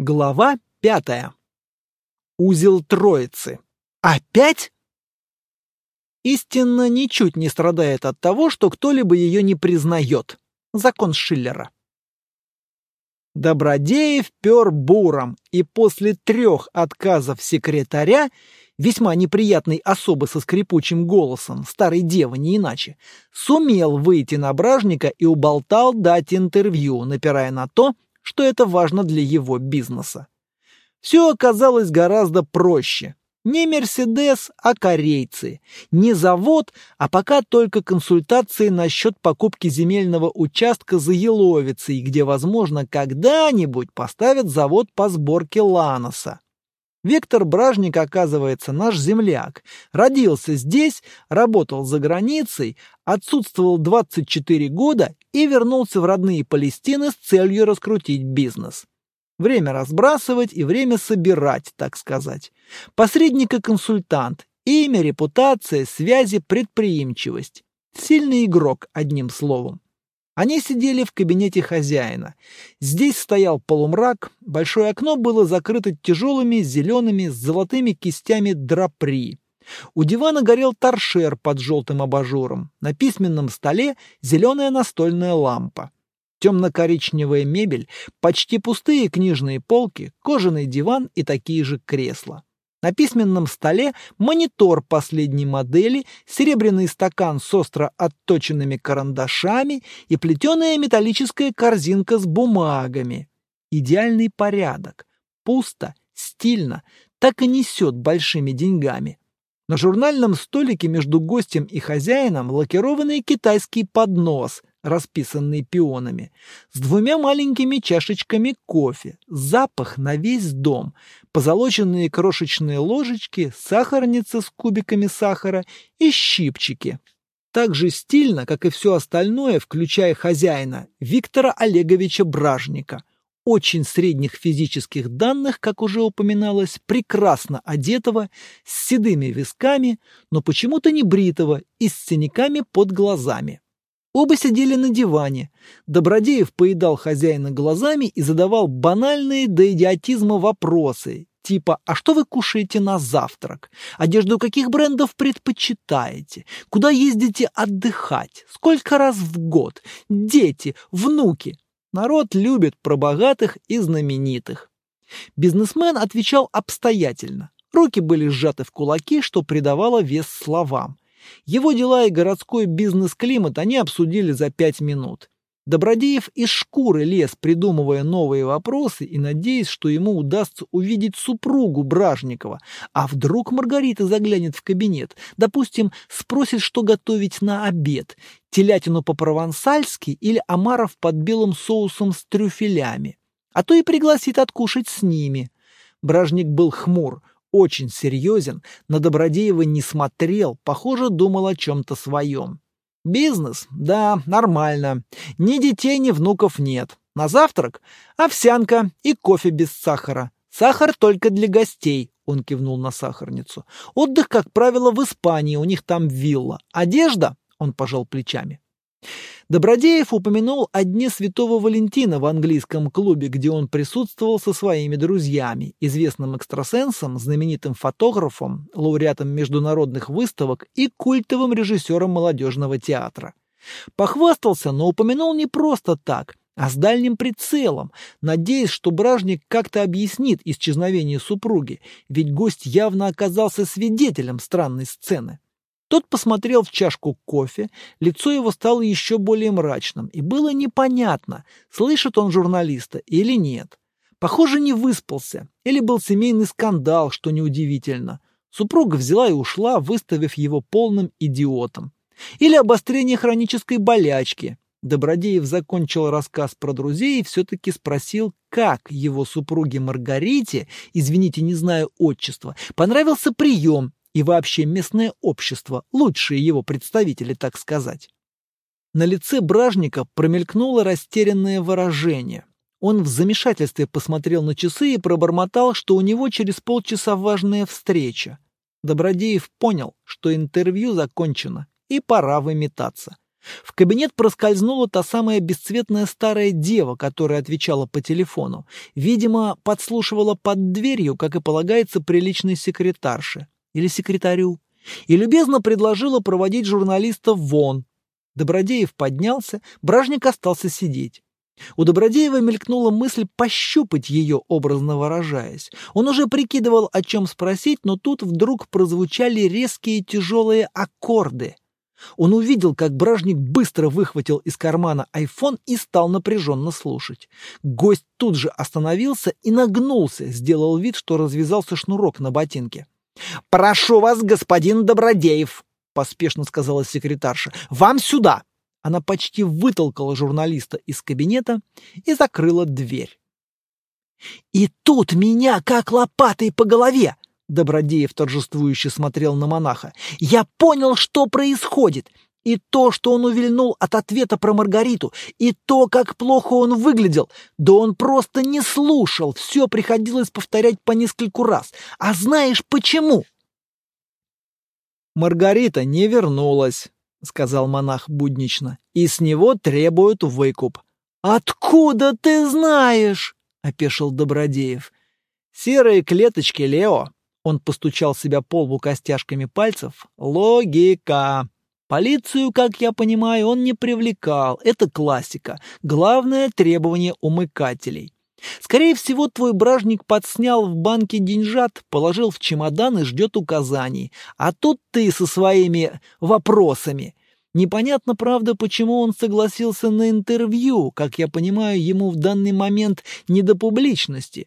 Глава пятая. Узел Троицы. Опять? Истинно ничуть не страдает от того, что кто-либо ее не признает. Закон Шиллера. Добродеев пер буром, и после трех отказов секретаря, весьма неприятной особы со скрипучим голосом, старой девы не иначе, сумел выйти на бражника и уболтал дать интервью, напирая на то, что это важно для его бизнеса. Все оказалось гораздо проще. Не Мерседес, а корейцы. Не завод, а пока только консультации насчет покупки земельного участка за Еловицей, где, возможно, когда-нибудь поставят завод по сборке ланоса. Виктор Бражник, оказывается, наш земляк. Родился здесь, работал за границей, отсутствовал 24 года и вернулся в родные Палестины с целью раскрутить бизнес. Время разбрасывать и время собирать, так сказать. Посредник и консультант, имя, репутация, связи, предприимчивость. Сильный игрок, одним словом. Они сидели в кабинете хозяина. Здесь стоял полумрак, большое окно было закрыто тяжелыми зелеными с золотыми кистями драпри. У дивана горел торшер под желтым абажуром. На письменном столе зеленая настольная лампа. Темно-коричневая мебель, почти пустые книжные полки, кожаный диван и такие же кресла. На письменном столе монитор последней модели, серебряный стакан с остро отточенными карандашами и плетеная металлическая корзинка с бумагами. Идеальный порядок. Пусто, стильно, так и несет большими деньгами. На журнальном столике между гостем и хозяином лакированный китайский поднос, расписанный пионами, с двумя маленькими чашечками кофе, запах на весь дом, позолоченные крошечные ложечки, сахарница с кубиками сахара и щипчики. Так же стильно, как и все остальное, включая хозяина, Виктора Олеговича Бражника, очень средних физических данных, как уже упоминалось, прекрасно одетого, с седыми висками, но почему-то не бритого и с синяками под глазами. Оба сидели на диване. Добродеев поедал хозяина глазами и задавал банальные до идиотизма вопросы, типа «А что вы кушаете на завтрак? Одежду каких брендов предпочитаете? Куда ездите отдыхать? Сколько раз в год? Дети? Внуки?» Народ любит про богатых и знаменитых. Бизнесмен отвечал обстоятельно. Руки были сжаты в кулаки, что придавало вес словам. Его дела и городской бизнес-климат они обсудили за пять минут. Добродеев из шкуры лез, придумывая новые вопросы и надеясь, что ему удастся увидеть супругу Бражникова. А вдруг Маргарита заглянет в кабинет, допустим, спросит, что готовить на обед, телятину по-провансальски или омаров под белым соусом с трюфелями. А то и пригласит откушать с ними. Бражник был хмур, очень серьезен, на Добродеева не смотрел, похоже, думал о чем-то своем. Бизнес? Да, нормально. Ни детей, ни внуков нет. На завтрак овсянка и кофе без сахара. Сахар только для гостей, он кивнул на сахарницу. Отдых, как правило, в Испании, у них там вилла. Одежда? Он пожал плечами. Добродеев упомянул о Дне Святого Валентина в английском клубе, где он присутствовал со своими друзьями, известным экстрасенсом, знаменитым фотографом, лауреатом международных выставок и культовым режиссером молодежного театра. Похвастался, но упомянул не просто так, а с дальним прицелом, надеясь, что бражник как-то объяснит исчезновение супруги, ведь гость явно оказался свидетелем странной сцены. Тот посмотрел в чашку кофе, лицо его стало еще более мрачным, и было непонятно, слышит он журналиста или нет. Похоже, не выспался, или был семейный скандал, что неудивительно. Супруга взяла и ушла, выставив его полным идиотом. Или обострение хронической болячки. Добродеев закончил рассказ про друзей и все-таки спросил, как его супруге Маргарите, извините, не знаю отчества, понравился прием и вообще местное общество, лучшие его представители, так сказать. На лице бражника промелькнуло растерянное выражение. Он в замешательстве посмотрел на часы и пробормотал, что у него через полчаса важная встреча. Добродеев понял, что интервью закончено, и пора выметаться. В кабинет проскользнула та самая бесцветная старая дева, которая отвечала по телефону. Видимо, подслушивала под дверью, как и полагается приличной секретарше. Или секретарю. И любезно предложила проводить журналистов вон. Добродеев поднялся, Бражник остался сидеть. У Добродеева мелькнула мысль пощупать ее, образно выражаясь. Он уже прикидывал, о чем спросить, но тут вдруг прозвучали резкие тяжелые аккорды — он увидел, как бражник быстро выхватил из кармана айфон и стал напряженно слушать. Гость тут же остановился и нагнулся, сделал вид, что развязался шнурок на ботинке. «Прошу вас, господин Добродеев!» — поспешно сказала секретарша. «Вам сюда!» Она почти вытолкала журналиста из кабинета и закрыла дверь. «И тут меня как лопатой по голове!» Добродеев торжествующе смотрел на монаха. «Я понял, что происходит. И то, что он увильнул от ответа про Маргариту, и то, как плохо он выглядел. Да он просто не слушал, все приходилось повторять по нескольку раз. А знаешь почему?» «Маргарита не вернулась», — сказал монах буднично, — «и с него требуют выкуп». «Откуда ты знаешь?» — опешил Добродеев. «Серые клеточки, Лео», он постучал себя по лбу костяшками пальцев. Логика. Полицию, как я понимаю, он не привлекал. Это классика. Главное требование умыкателей. Скорее всего, твой бражник подснял в банке деньжат, положил в чемодан и ждет указаний. А тут ты со своими вопросами. Непонятно, правда, почему он согласился на интервью. Как я понимаю, ему в данный момент не до публичности.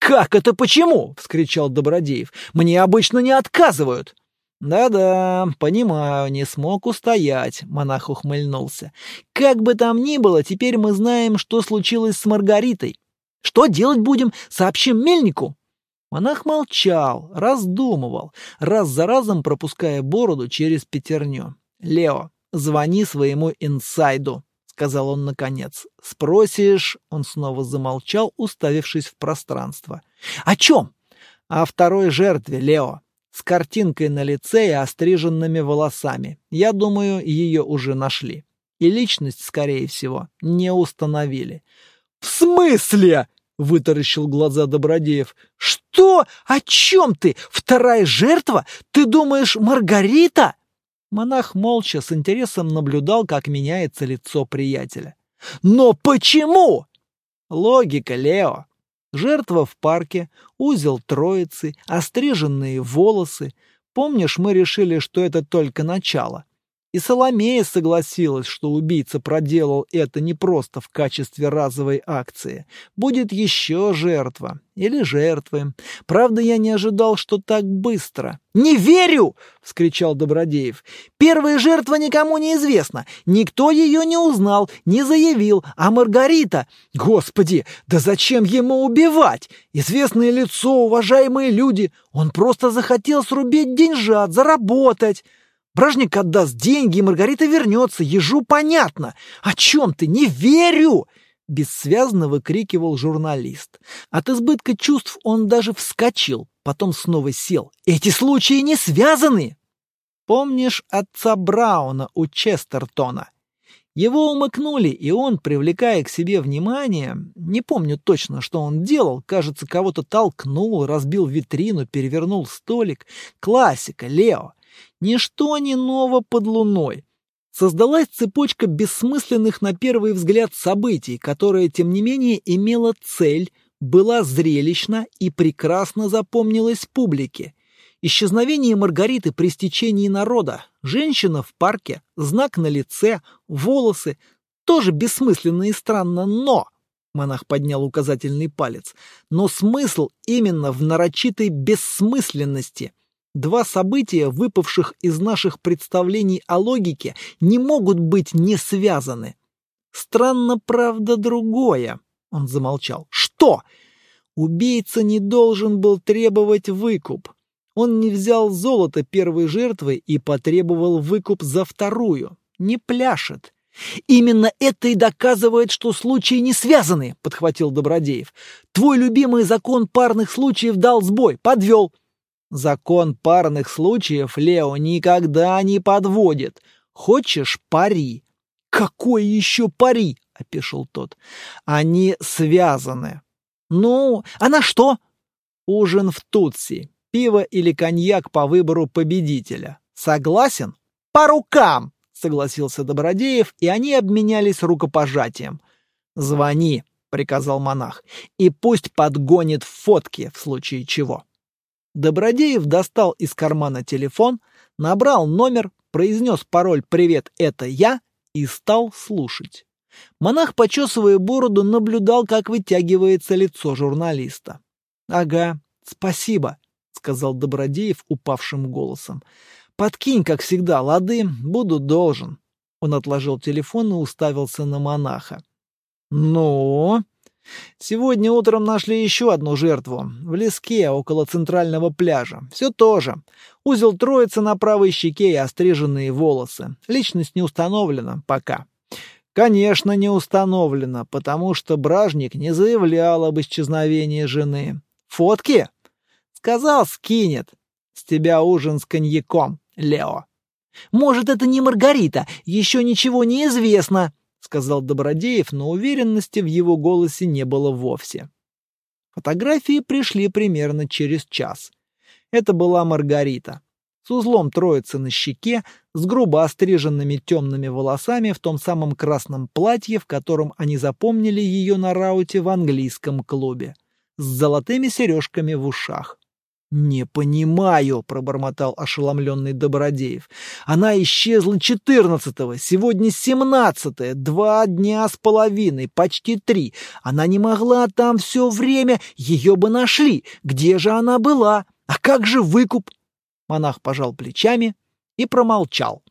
«Как это почему?» — вскричал Добродеев. «Мне обычно не отказывают». «Да-да, понимаю, не смог устоять», — монах ухмыльнулся. «Как бы там ни было, теперь мы знаем, что случилось с Маргаритой. Что делать будем? Сообщим мельнику?» Монах молчал, раздумывал, раз за разом пропуская бороду через пятерню. «Лео, звони своему инсайду», сказал он наконец. «Спросишь...» — он снова замолчал, уставившись в пространство. «О чем?» «О второй жертве, Лео. С картинкой на лице и остриженными волосами. Я думаю, ее уже нашли. И личность, скорее всего, не установили». «В смысле?» — вытаращил глаза Добродеев. «Что? О чем ты? Вторая жертва? Ты думаешь, Маргарита?» Монах молча с интересом наблюдал, как меняется лицо приятеля. «Но почему?» «Логика, Лео. Жертва в парке, узел троицы, остриженные волосы. Помнишь, мы решили, что это только начало? И Соломея согласилась, что убийца проделал это не просто в качестве разовой акции. Будет еще жертва. Или жертвы. Правда, я не ожидал, что так быстро. «Не верю!» — вскричал Добродеев. «Первая жертва никому не известна. Никто ее не узнал, не заявил. А Маргарита... Господи, да зачем ему убивать? Известное лицо, уважаемые люди. Он просто захотел срубить деньжат, заработать». Бражник отдаст деньги, и Маргарита вернется. Ежу понятно. О чем ты? Не верю!» Бессвязно выкрикивал журналист. От избытка чувств он даже вскочил, потом снова сел. «Эти случаи не связаны!» Помнишь отца Брауна у Честертона? Его умыкнули, и он, привлекая к себе внимание, не помню точно, что он делал, кажется, кого-то толкнул, разбил витрину, перевернул столик. Классика, Лео. Ничто не ново под луной. Создалась цепочка бессмысленных на первый взгляд событий, которая, тем не менее, имела цель, была зрелищна и прекрасно запомнилась публике. Исчезновение Маргариты при стечении народа, женщина в парке, знак на лице, волосы, тоже бессмысленно и странно, но... Монах поднял указательный палец. Но смысл именно в нарочитой бессмысленности. Два события, выпавших из наших представлений о логике, не могут быть не связаны. Странно, правда, другое. Он замолчал. Что? Убийца не должен был требовать выкуп. Он не взял золото первой жертвы и потребовал выкуп за вторую. Не пляшет. «Именно это и доказывает, что случаи не связаны», — подхватил Добродеев. «Твой любимый закон парных случаев дал сбой, подвел. Закон парных случаев Лео никогда не подводит. Хочешь – пари. «Какой еще пари?» — опешил тот. «Они связаны». «Ну, а на что?» «Ужин в Тутси. Пиво или коньяк по выбору победителя. Согласен?» «По рукам!» — согласился Добродеев, и они обменялись рукопожатием. «Звони», — приказал монах, — «и пусть подгонит фотки в случае чего». Добродеев достал из кармана телефон, набрал номер, произнес пароль «Привет, это я» и стал слушать. Монах, почесывая бороду, наблюдал, как вытягивается лицо журналиста. «Ага, спасибо», — сказал Добродеев упавшим голосом. «Подкинь, как всегда, лады, буду должен». Он отложил телефон и уставился на монаха. «Ну?» Сегодня утром нашли еще одну жертву. В леске, около центрального пляжа. Все то же. Узел троицы на правой щеке и остриженные волосы. Личность не установлена пока. Конечно, не установлена, потому что бражник не заявлял об исчезновении жены. Фотки? Сказал, скинет. С тебя ужин с коньяком, Лео. Может, это не Маргарита, еще ничего не известно, — сказал Добродеев, но уверенности в его голосе не было вовсе. Фотографии пришли примерно через час. Это была Маргарита. С узлом троицы на щеке, с грубо остриженными темными волосами в том самом красном платье, в котором они запомнили ее на рауте в английском клубе, с золотыми сережками в ушах. «Не понимаю», — пробормотал ошеломленный Добродеев. «Она исчезла четырнадцатого, сегодня семнадцатое, два дня с половиной, почти три. Она не могла там все время, ее бы нашли. Где же она была? А как же выкуп?» Монах пожал плечами и промолчал.